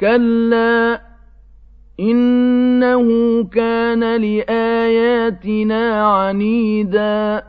كَلَّا إِنَّهُ كَانَ لِآيَاتِنَا عَنِيدًا